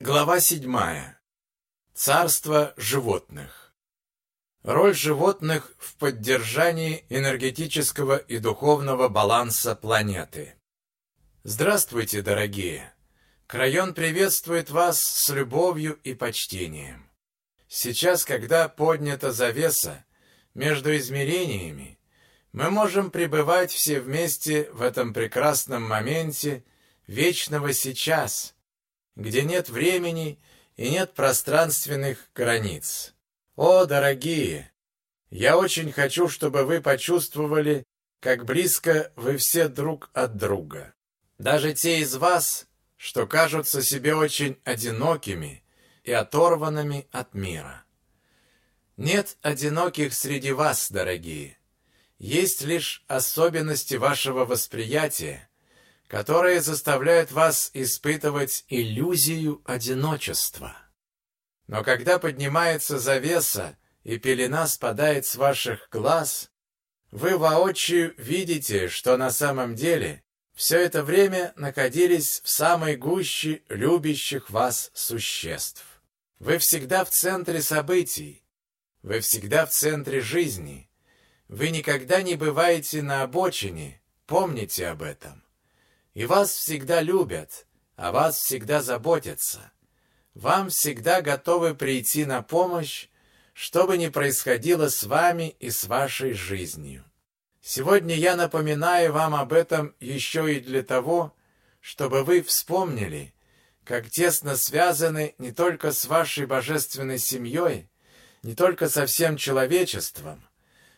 Глава седьмая. Царство животных. Роль животных в поддержании энергетического и духовного баланса планеты. Здравствуйте, дорогие! Крайон приветствует вас с любовью и почтением. Сейчас, когда поднята завеса между измерениями, мы можем пребывать все вместе в этом прекрасном моменте вечного сейчас – где нет времени и нет пространственных границ. О, дорогие! Я очень хочу, чтобы вы почувствовали, как близко вы все друг от друга. Даже те из вас, что кажутся себе очень одинокими и оторванными от мира. Нет одиноких среди вас, дорогие. Есть лишь особенности вашего восприятия, которые заставляют вас испытывать иллюзию одиночества. Но когда поднимается завеса и пелена спадает с ваших глаз, вы воочию видите, что на самом деле все это время находились в самой гуще любящих вас существ. Вы всегда в центре событий, вы всегда в центре жизни, вы никогда не бываете на обочине, помните об этом. И вас всегда любят, о вас всегда заботятся. Вам всегда готовы прийти на помощь, что бы ни происходило с вами и с вашей жизнью. Сегодня я напоминаю вам об этом еще и для того, чтобы вы вспомнили, как тесно связаны не только с вашей божественной семьей, не только со всем человечеством,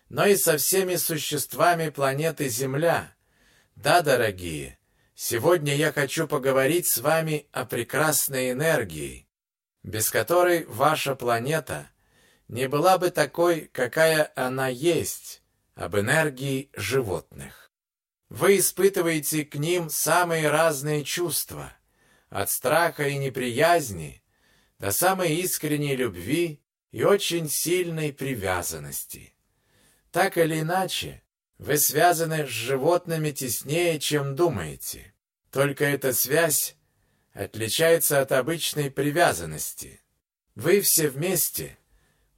но и со всеми существами планеты Земля. Да, дорогие, Сегодня я хочу поговорить с вами о прекрасной энергии, без которой ваша планета не была бы такой, какая она есть, об энергии животных. Вы испытываете к ним самые разные чувства, от страха и неприязни до самой искренней любви и очень сильной привязанности. Так или иначе, вы связаны с животными теснее, чем думаете. Только эта связь отличается от обычной привязанности. Вы все вместе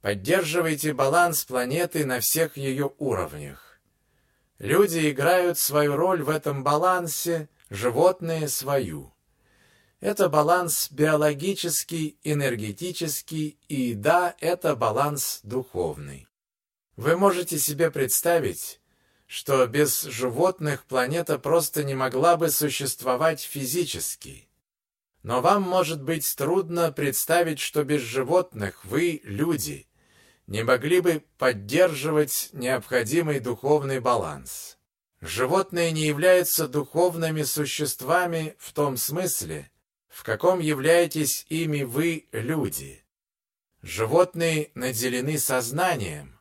поддерживаете баланс планеты на всех ее уровнях. Люди играют свою роль в этом балансе, животные свою. Это баланс биологический, энергетический и, да, это баланс духовный. Вы можете себе представить, что без животных планета просто не могла бы существовать физически. Но вам может быть трудно представить, что без животных вы, люди, не могли бы поддерживать необходимый духовный баланс. Животные не являются духовными существами в том смысле, в каком являетесь ими вы, люди. Животные наделены сознанием,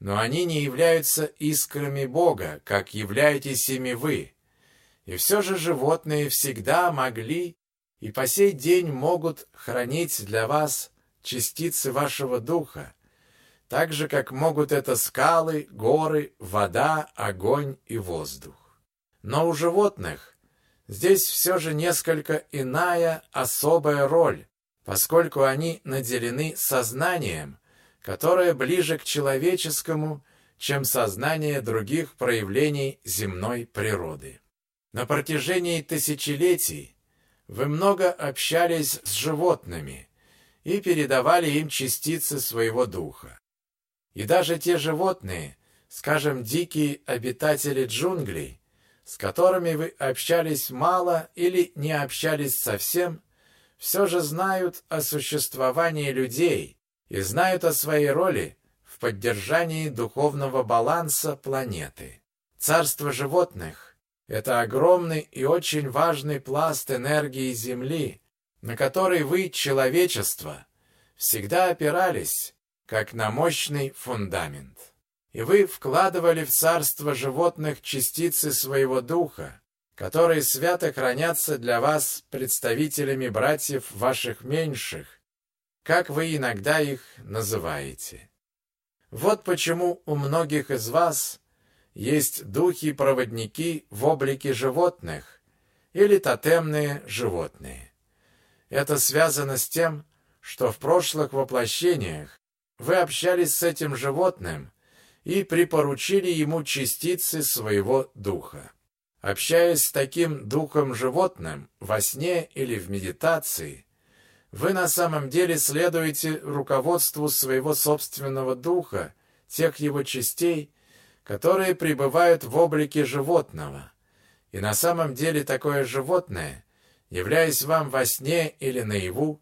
но они не являются искрами Бога, как являетесь ими вы. И все же животные всегда могли и по сей день могут хранить для вас частицы вашего духа, так же, как могут это скалы, горы, вода, огонь и воздух. Но у животных здесь все же несколько иная особая роль, поскольку они наделены сознанием, которое ближе к человеческому, чем сознание других проявлений земной природы. На протяжении тысячелетий вы много общались с животными и передавали им частицы своего духа. И даже те животные, скажем, дикие обитатели джунглей, с которыми вы общались мало или не общались совсем, все же знают о существовании людей и знают о своей роли в поддержании духовного баланса планеты. Царство животных – это огромный и очень важный пласт энергии Земли, на который вы, человечество, всегда опирались, как на мощный фундамент. И вы вкладывали в царство животных частицы своего духа, которые свято хранятся для вас представителями братьев ваших меньших, как вы иногда их называете. Вот почему у многих из вас есть духи-проводники в облике животных или тотемные животные. Это связано с тем, что в прошлых воплощениях вы общались с этим животным и припоручили ему частицы своего духа. Общаясь с таким духом животным во сне или в медитации, вы на самом деле следуете руководству своего собственного духа, тех его частей, которые пребывают в облике животного. И на самом деле такое животное, являясь вам во сне или наяву,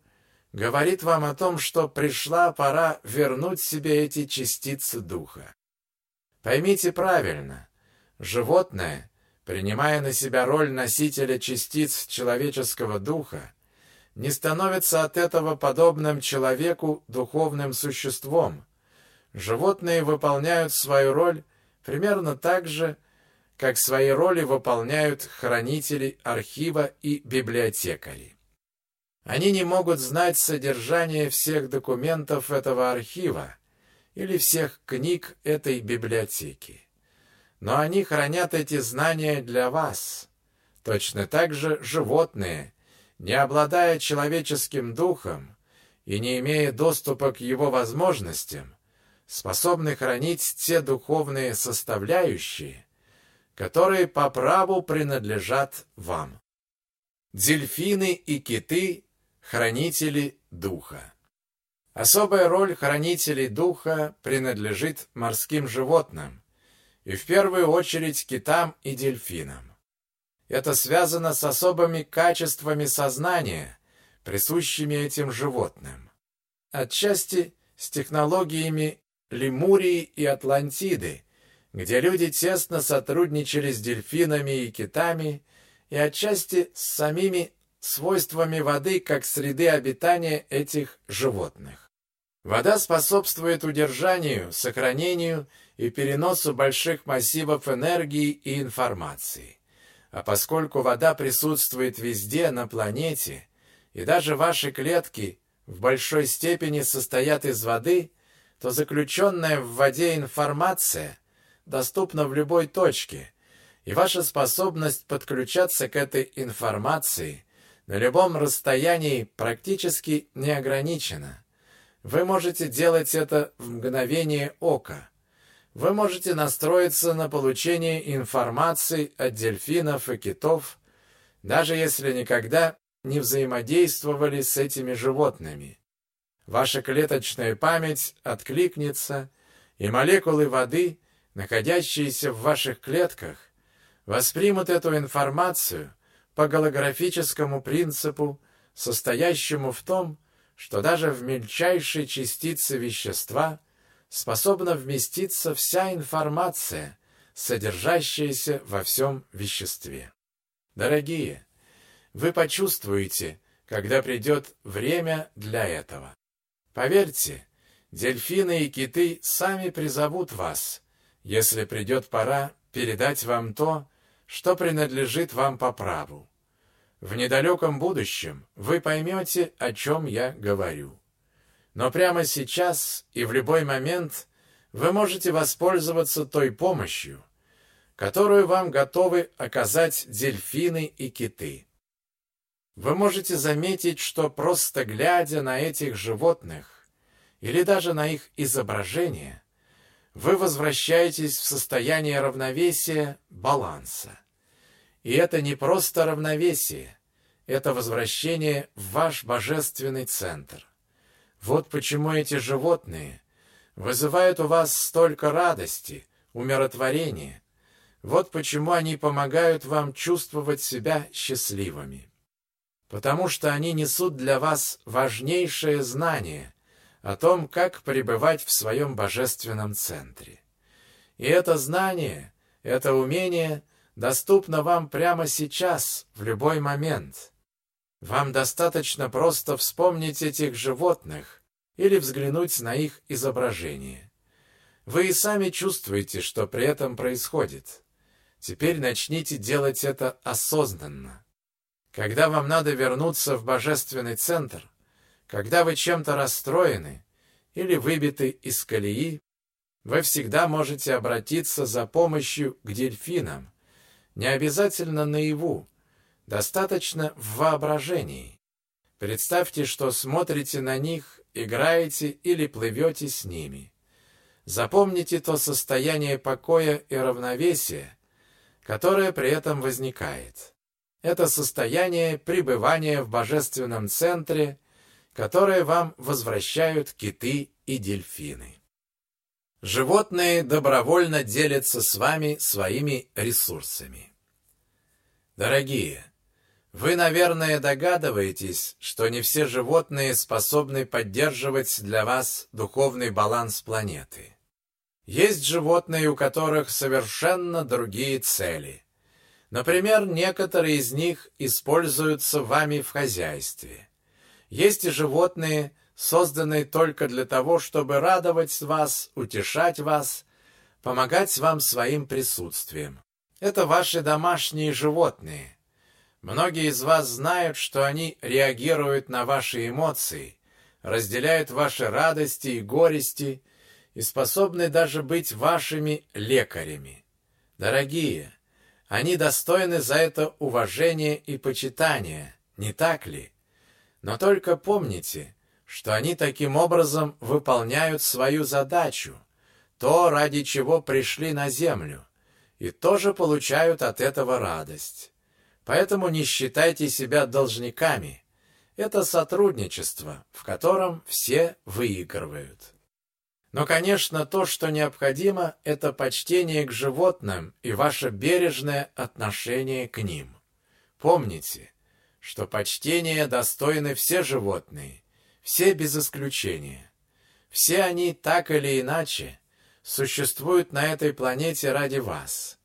говорит вам о том, что пришла пора вернуть себе эти частицы духа. Поймите правильно, животное, принимая на себя роль носителя частиц человеческого духа, не становится от этого подобным человеку духовным существом. Животные выполняют свою роль примерно так же, как свои роли выполняют хранители архива и библиотекари. Они не могут знать содержание всех документов этого архива или всех книг этой библиотеки. Но они хранят эти знания для вас. Точно так же животные, не обладая человеческим духом и не имея доступа к его возможностям, способны хранить те духовные составляющие, которые по праву принадлежат вам. Дельфины и киты Хранители духа. Особая роль хранителей духа принадлежит морским животным, и в первую очередь китам и дельфинам. Это связано с особыми качествами сознания, присущими этим животным. Отчасти с технологиями Лемурии и Атлантиды, где люди тесно сотрудничали с дельфинами и китами, и отчасти с самими свойствами воды как среды обитания этих животных. Вода способствует удержанию, сохранению и переносу больших массивов энергии и информации. А поскольку вода присутствует везде на планете, и даже ваши клетки в большой степени состоят из воды, то заключенная в воде информация доступна в любой точке, и ваша способность подключаться к этой информации – на любом расстоянии практически не ограничено. Вы можете делать это в мгновение ока. Вы можете настроиться на получение информации от дельфинов и китов, даже если никогда не взаимодействовали с этими животными. Ваша клеточная память откликнется, и молекулы воды, находящиеся в ваших клетках, воспримут эту информацию по голографическому принципу, состоящему в том, что даже в мельчайшей частице вещества способна вместиться вся информация, содержащаяся во всем веществе. Дорогие, вы почувствуете, когда придет время для этого. Поверьте, дельфины и киты сами призовут вас, если придет пора передать вам то, что принадлежит вам по праву. В недалеком будущем вы поймете, о чем я говорю. Но прямо сейчас и в любой момент вы можете воспользоваться той помощью, которую вам готовы оказать дельфины и киты. Вы можете заметить, что просто глядя на этих животных или даже на их изображение, вы возвращаетесь в состояние равновесия, баланса. И это не просто равновесие, это возвращение в ваш божественный центр. Вот почему эти животные вызывают у вас столько радости, умиротворения. Вот почему они помогают вам чувствовать себя счастливыми. Потому что они несут для вас важнейшее знание о том, как пребывать в своем божественном центре. И это знание, это умение доступно вам прямо сейчас, в любой момент. Вам достаточно просто вспомнить этих животных или взглянуть на их изображение. Вы и сами чувствуете, что при этом происходит. Теперь начните делать это осознанно. Когда вам надо вернуться в божественный центр, когда вы чем-то расстроены или выбиты из колеи, вы всегда можете обратиться за помощью к дельфинам, не обязательно наяву, достаточно в воображении. Представьте, что смотрите на них, играете или плывете с ними. Запомните то состояние покоя и равновесия, которое при этом возникает. Это состояние пребывания в божественном центре, которое вам возвращают киты и дельфины. Животные добровольно делятся с вами своими ресурсами. Дорогие, вы, наверное, догадываетесь, что не все животные способны поддерживать для вас духовный баланс планеты. Есть животные, у которых совершенно другие цели. Например, некоторые из них используются вами в хозяйстве. Есть и животные, созданные только для того, чтобы радовать вас, утешать вас, помогать вам своим присутствием. Это ваши домашние животные. Многие из вас знают, что они реагируют на ваши эмоции, разделяют ваши радости и горести и способны даже быть вашими лекарями. Дорогие, они достойны за это уважения и почитания, не так ли? Но только помните, что они таким образом выполняют свою задачу, то, ради чего пришли на землю, и тоже получают от этого радость. Поэтому не считайте себя должниками. Это сотрудничество, в котором все выигрывают. Но, конечно, то, что необходимо, это почтение к животным и ваше бережное отношение к ним. Помните, что почтение достойны все животные, все без исключения. Все они, так или иначе, существуют на этой планете ради вас.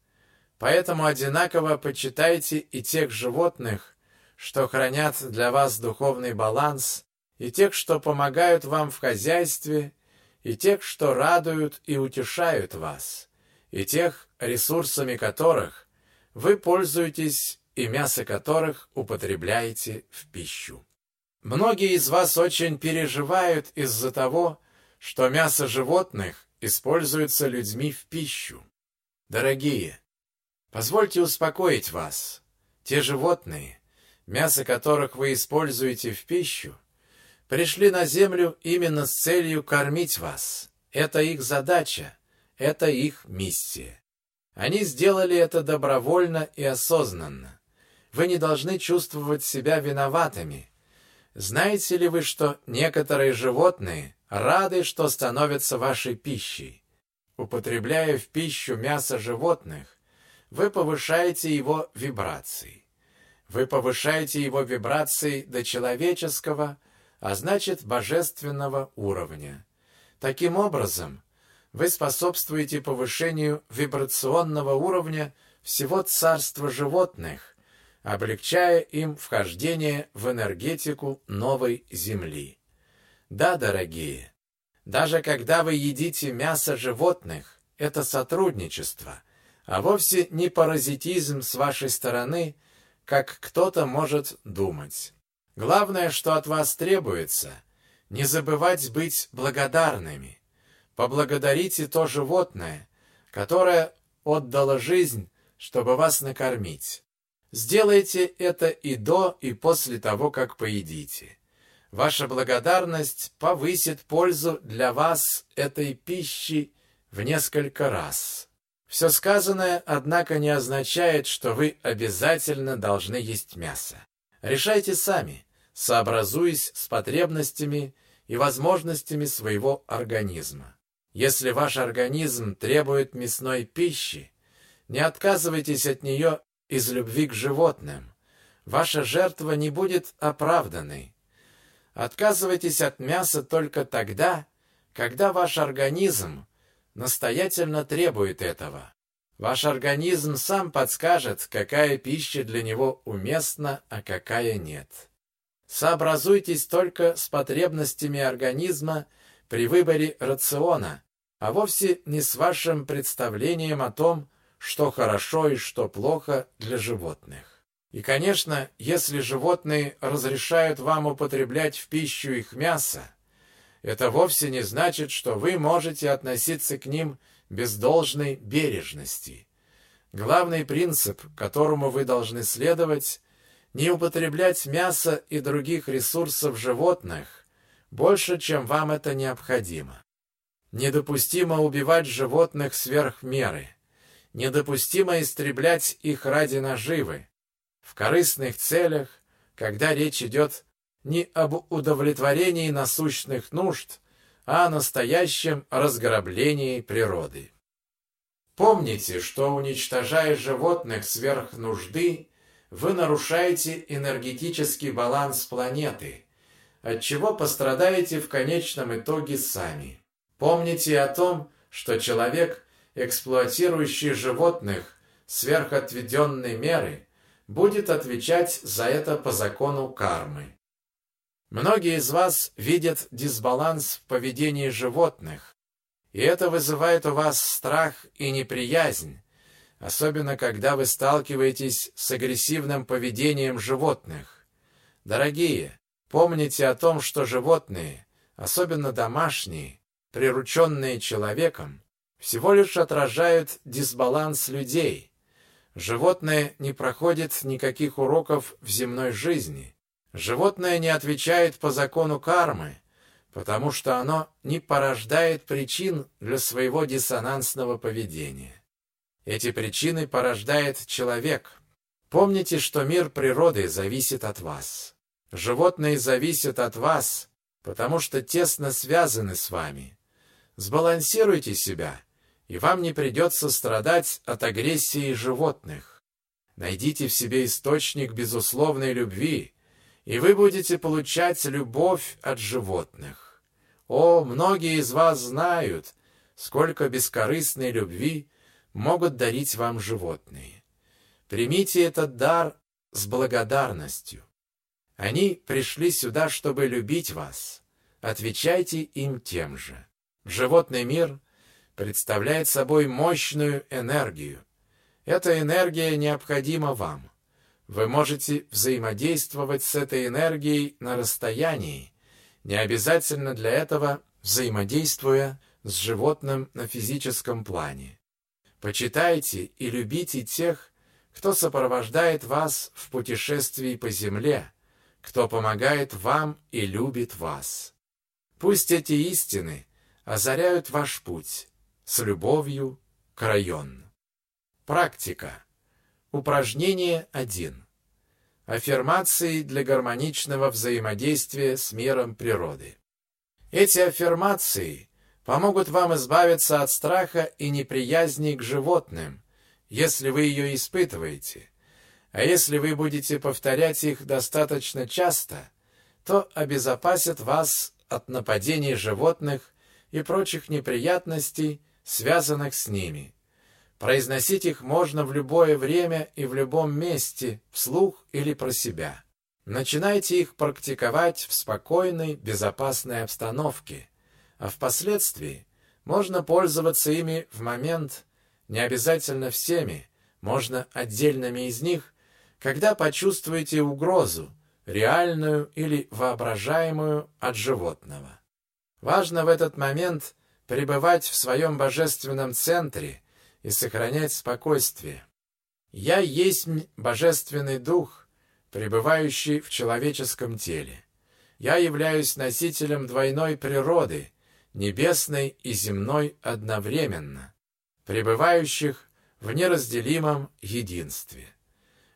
Поэтому одинаково почитайте и тех животных, что хранят для вас духовный баланс, и тех, что помогают вам в хозяйстве, и тех, что радуют и утешают вас, и тех, ресурсами которых вы пользуетесь и мясо которых употребляете в пищу. Многие из вас очень переживают из-за того, что мясо животных используется людьми в пищу. Дорогие, Позвольте успокоить вас. Те животные, мясо которых вы используете в пищу, пришли на землю именно с целью кормить вас. Это их задача, это их миссия. Они сделали это добровольно и осознанно. Вы не должны чувствовать себя виноватыми. Знаете ли вы, что некоторые животные рады, что становятся вашей пищей? Употребляя в пищу мясо животных, вы повышаете его вибрации. Вы повышаете его вибрации до человеческого, а значит божественного уровня. Таким образом, вы способствуете повышению вибрационного уровня всего царства животных, облегчая им вхождение в энергетику новой Земли. Да, дорогие, даже когда вы едите мясо животных, это сотрудничество – а вовсе не паразитизм с вашей стороны, как кто-то может думать. Главное, что от вас требуется, не забывать быть благодарными. Поблагодарите то животное, которое отдало жизнь, чтобы вас накормить. Сделайте это и до, и после того, как поедите. Ваша благодарность повысит пользу для вас этой пищи в несколько раз. Все сказанное, однако, не означает, что вы обязательно должны есть мясо. Решайте сами, сообразуясь с потребностями и возможностями своего организма. Если ваш организм требует мясной пищи, не отказывайтесь от нее из любви к животным. Ваша жертва не будет оправданной. Отказывайтесь от мяса только тогда, когда ваш организм настоятельно требует этого. Ваш организм сам подскажет, какая пища для него уместна, а какая нет. Сообразуйтесь только с потребностями организма при выборе рациона, а вовсе не с вашим представлением о том, что хорошо и что плохо для животных. И, конечно, если животные разрешают вам употреблять в пищу их мясо, это вовсе не значит, что вы можете относиться к ним без должной бережности. Главный принцип, которому вы должны следовать, не употреблять мясо и других ресурсов животных больше, чем вам это необходимо. Недопустимо убивать животных сверх меры. Недопустимо истреблять их ради наживы. В корыстных целях, когда речь идет не об удовлетворении насущных нужд, а о настоящем разграблении природы. Помните, что уничтожая животных сверх нужды, вы нарушаете энергетический баланс планеты, от чего пострадаете в конечном итоге сами. Помните о том, что человек, эксплуатирующий животных сверх отведенной меры, будет отвечать за это по закону кармы. Многие из вас видят дисбаланс в поведении животных, и это вызывает у вас страх и неприязнь, особенно когда вы сталкиваетесь с агрессивным поведением животных. Дорогие, помните о том, что животные, особенно домашние, прирученные человеком, всего лишь отражают дисбаланс людей. Животное не проходит никаких уроков в земной жизни. Животное не отвечает по закону кармы, потому что оно не порождает причин для своего диссонансного поведения. Эти причины порождает человек. Помните, что мир природы зависит от вас. Животные зависят от вас, потому что тесно связаны с вами. Сбалансируйте себя, и вам не придется страдать от агрессии животных. Найдите в себе источник безусловной любви, и вы будете получать любовь от животных. О, многие из вас знают, сколько бескорыстной любви могут дарить вам животные. Примите этот дар с благодарностью. Они пришли сюда, чтобы любить вас. Отвечайте им тем же. Животный мир представляет собой мощную энергию. Эта энергия необходима вам. Вы можете взаимодействовать с этой энергией на расстоянии, не обязательно для этого взаимодействуя с животным на физическом плане. Почитайте и любите тех, кто сопровождает вас в путешествии по земле, кто помогает вам и любит вас. Пусть эти истины озаряют ваш путь с любовью к район. Практика. Упражнение 1. Аффирмации для гармоничного взаимодействия с миром природы. Эти аффирмации помогут вам избавиться от страха и неприязни к животным, если вы ее испытываете. А если вы будете повторять их достаточно часто, то обезопасят вас от нападений животных и прочих неприятностей, связанных с ними. Произносить их можно в любое время и в любом месте, вслух или про себя. Начинайте их практиковать в спокойной, безопасной обстановке, а впоследствии можно пользоваться ими в момент, не обязательно всеми, можно отдельными из них, когда почувствуете угрозу, реальную или воображаемую от животного. Важно в этот момент пребывать в своем божественном центре и сохранять спокойствие. «Я есть божественный дух, пребывающий в человеческом теле. Я являюсь носителем двойной природы, небесной и земной одновременно, пребывающих в неразделимом единстве.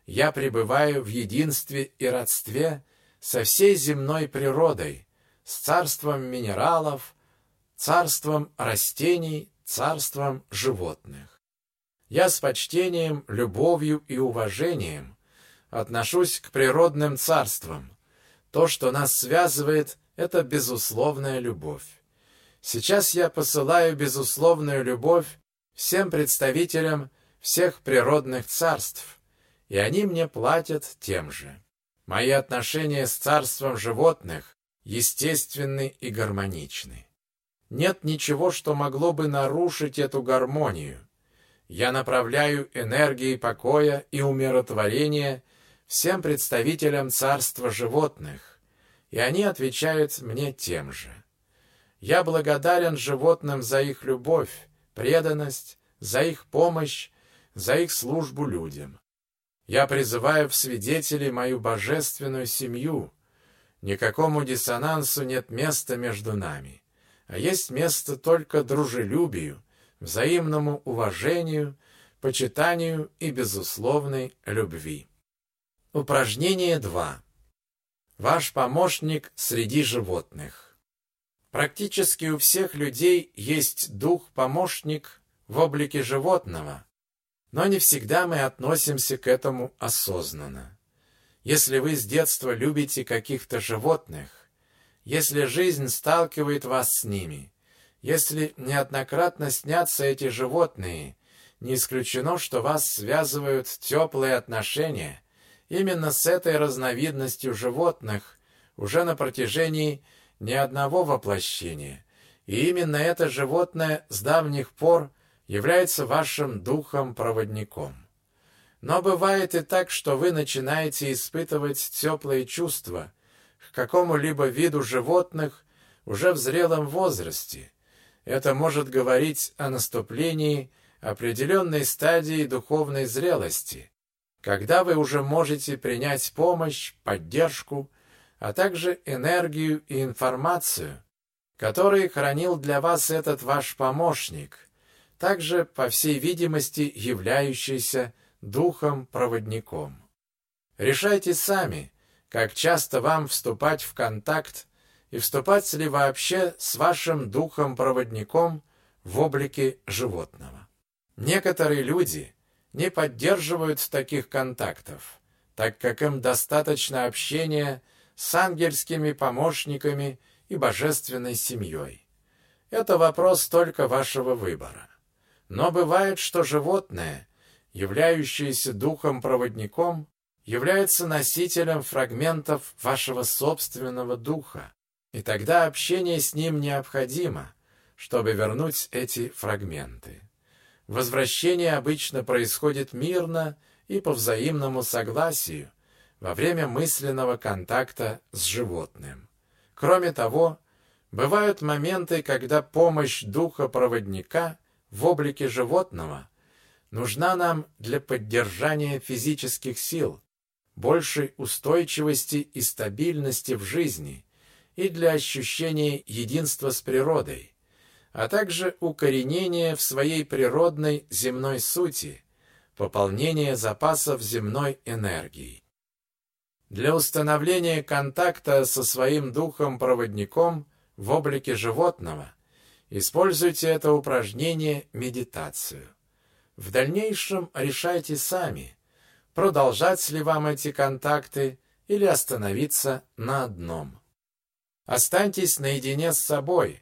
Я пребываю в единстве и родстве со всей земной природой, с царством минералов, царством растений, царством животных. Я с почтением, любовью и уважением отношусь к природным царствам. То, что нас связывает, это безусловная любовь. Сейчас я посылаю безусловную любовь всем представителям всех природных царств, и они мне платят тем же. Мои отношения с царством животных естественны и гармоничны. Нет ничего, что могло бы нарушить эту гармонию. Я направляю энергии покоя и умиротворения всем представителям царства животных, и они отвечают мне тем же. Я благодарен животным за их любовь, преданность, за их помощь, за их службу людям. Я призываю в свидетели мою божественную семью. Никакому диссонансу нет места между нами, а есть место только дружелюбию, взаимному уважению, почитанию и безусловной любви. Упражнение 2. Ваш помощник среди животных. Практически у всех людей есть дух-помощник в облике животного, но не всегда мы относимся к этому осознанно. Если вы с детства любите каких-то животных, если жизнь сталкивает вас с ними, если неоднократно снятся эти животные, не исключено, что вас связывают теплые отношения именно с этой разновидностью животных уже на протяжении не одного воплощения. И именно это животное с давних пор является вашим духом-проводником. Но бывает и так, что вы начинаете испытывать теплые чувства к какому-либо виду животных уже в зрелом возрасте. Это может говорить о наступлении определенной стадии духовной зрелости, когда вы уже можете принять помощь, поддержку, а также энергию и информацию, которые хранил для вас этот ваш помощник – также, по всей видимости, являющийся духом-проводником. Решайте сами, как часто вам вступать в контакт и вступать ли вообще с вашим духом-проводником в облике животного. Некоторые люди не поддерживают таких контактов, так как им достаточно общения с ангельскими помощниками и божественной семьей. Это вопрос только вашего выбора. Но бывает, что животное, являющееся духом-проводником, является носителем фрагментов вашего собственного духа, и тогда общение с ним необходимо, чтобы вернуть эти фрагменты. Возвращение обычно происходит мирно и по взаимному согласию во время мысленного контакта с животным. Кроме того, бывают моменты, когда помощь духа-проводника в облике животного нужна нам для поддержания физических сил, большей устойчивости и стабильности в жизни и для ощущения единства с природой, а также укоренения в своей природной земной сути, пополнения запасов земной энергии. Для установления контакта со своим духом-проводником в облике животного Используйте это упражнение медитацию. В дальнейшем решайте сами, продолжать ли вам эти контакты или остановиться на одном. Останьтесь наедине с собой,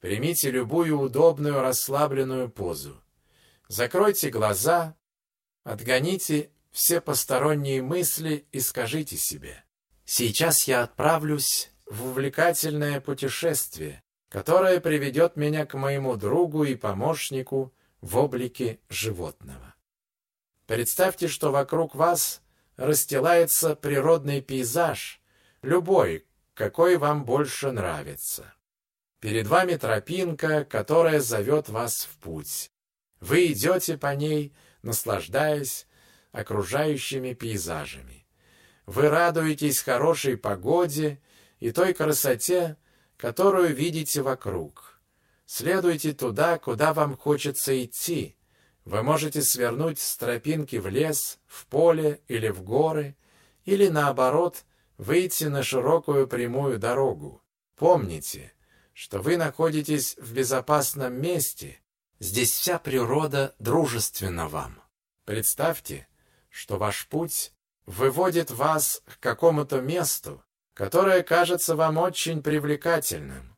примите любую удобную расслабленную позу. Закройте глаза, отгоните все посторонние мысли и скажите себе «Сейчас я отправлюсь в увлекательное путешествие, которое приведет меня к моему другу и помощнику в облике животного. Представьте, что вокруг вас расстилается природный пейзаж, любой, какой вам больше нравится. Перед вами тропинка, которая зовет вас в путь. Вы идете по ней, наслаждаясь окружающими пейзажами. Вы радуетесь хорошей погоде и той красоте, которую видите вокруг. Следуйте туда, куда вам хочется идти. Вы можете свернуть с тропинки в лес, в поле или в горы, или наоборот, выйти на широкую прямую дорогу. Помните, что вы находитесь в безопасном месте. Здесь вся природа дружественна вам. Представьте, что ваш путь выводит вас к какому-то месту, которое кажется вам очень привлекательным.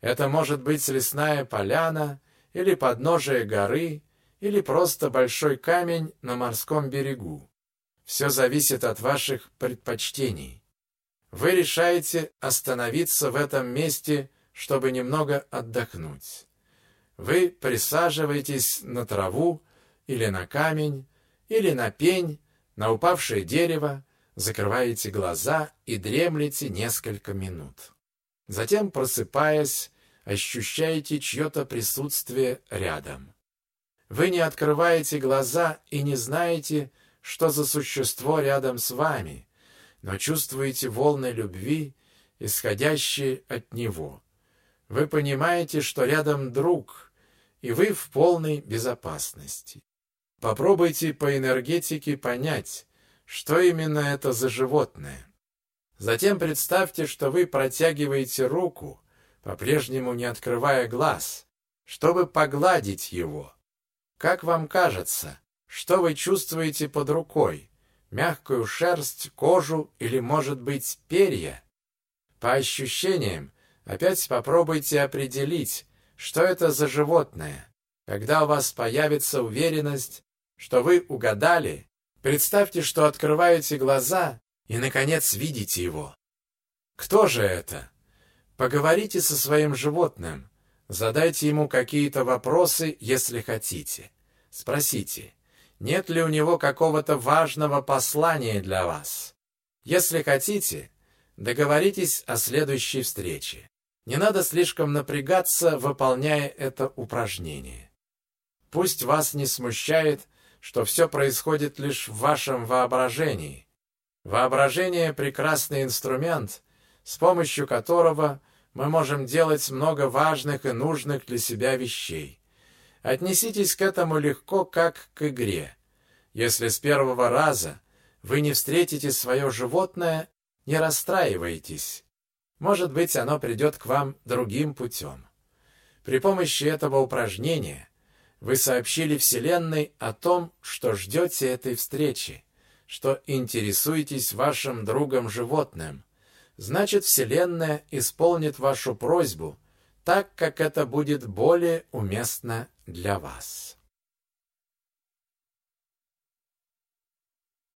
Это может быть лесная поляна или подножие горы, или просто большой камень на морском берегу. Все зависит от ваших предпочтений. Вы решаете остановиться в этом месте, чтобы немного отдохнуть. Вы присаживаетесь на траву или на камень, или на пень, на упавшее дерево, закрываете глаза и дремлете несколько минут. Затем, просыпаясь, ощущаете чье-то присутствие рядом. Вы не открываете глаза и не знаете, что за существо рядом с вами, но чувствуете волны любви, исходящие от него. Вы понимаете, что рядом друг, и вы в полной безопасности. Попробуйте по энергетике понять, что именно это за животное. Затем представьте, что вы протягиваете руку, по-прежнему не открывая глаз, чтобы погладить его. Как вам кажется, что вы чувствуете под рукой? Мягкую шерсть, кожу или, может быть, перья? По ощущениям, опять попробуйте определить, что это за животное. Когда у вас появится уверенность, что вы угадали, представьте, что открываете глаза и, наконец, видите его. Кто же это? Поговорите со своим животным, задайте ему какие-то вопросы, если хотите. Спросите, нет ли у него какого-то важного послания для вас. Если хотите, договоритесь о следующей встрече. Не надо слишком напрягаться, выполняя это упражнение. Пусть вас не смущает, что все происходит лишь в вашем воображении. Воображение – прекрасный инструмент, с помощью которого мы можем делать много важных и нужных для себя вещей. Отнеситесь к этому легко, как к игре. Если с первого раза вы не встретите свое животное, не расстраивайтесь. Может быть, оно придет к вам другим путем. При помощи этого упражнения вы сообщили Вселенной о том, что ждете этой встречи, что интересуетесь вашим другом-животным. Значит, Вселенная исполнит вашу просьбу так, как это будет более уместно для вас.